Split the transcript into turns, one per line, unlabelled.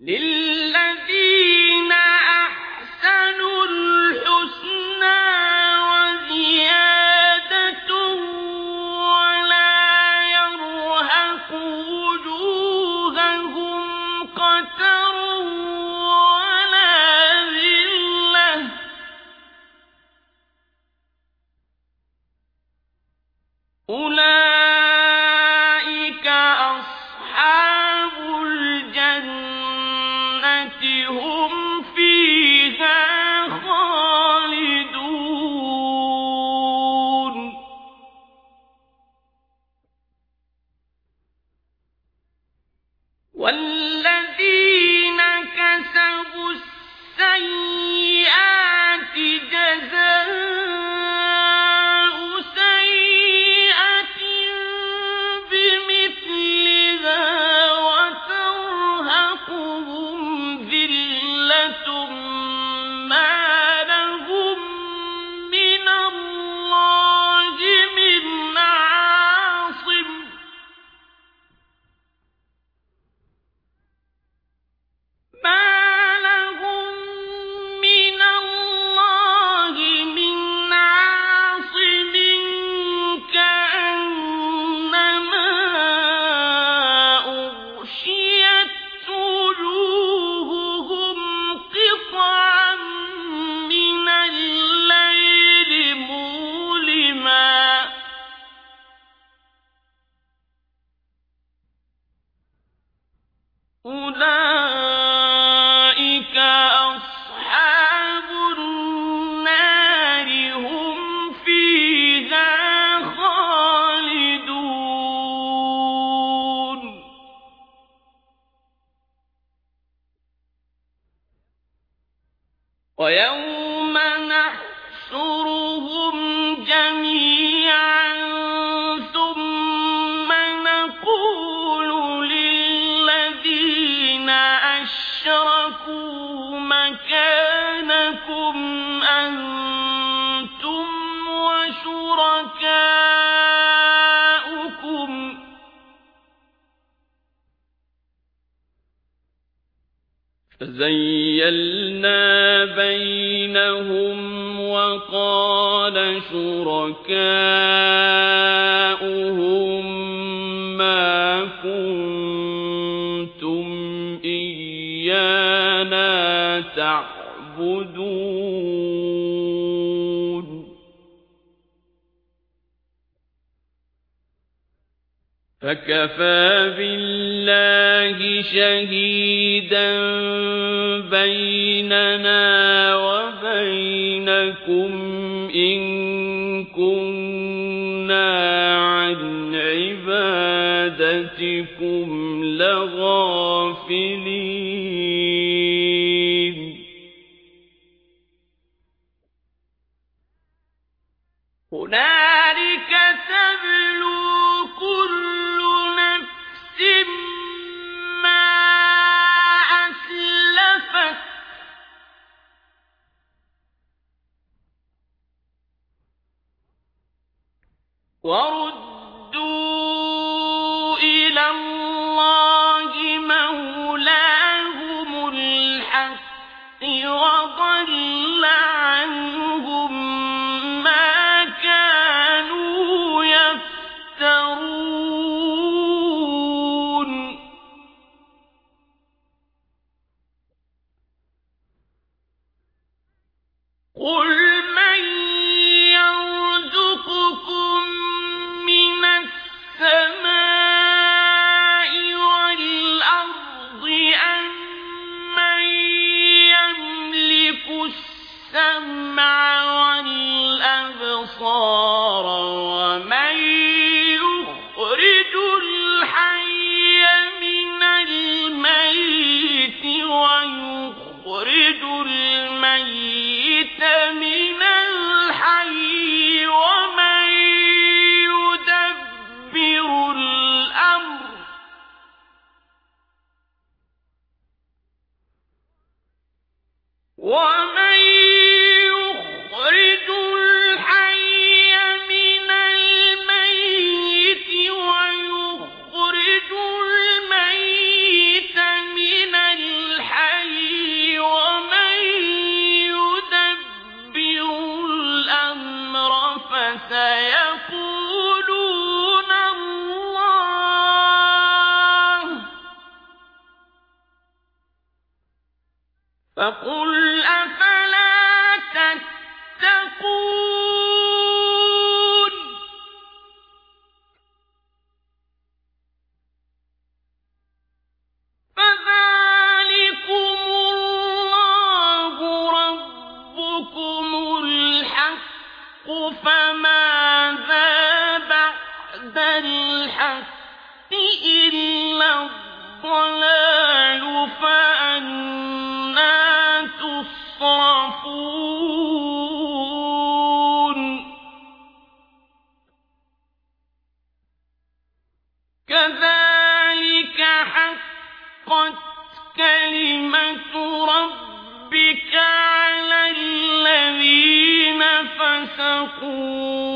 لل أولئك أصحاب النار هم فيها خالدون. ويوم فزيلنا بينهم وقال شركاؤهم ما كنتم إيانا تعبدون. فكفى بالله شهيدا بيننا وبينكم إن كنا عن عبادتكم لغافلين هنالك تبلو وردوا السمع والأبصار ومن يخرج الحي من الميت ويخرج الميت من الحي ومن يدبر الأمر ومن فسيقولون الله. فقل كذلك حقت كلمة ربك على الذين فسقوا.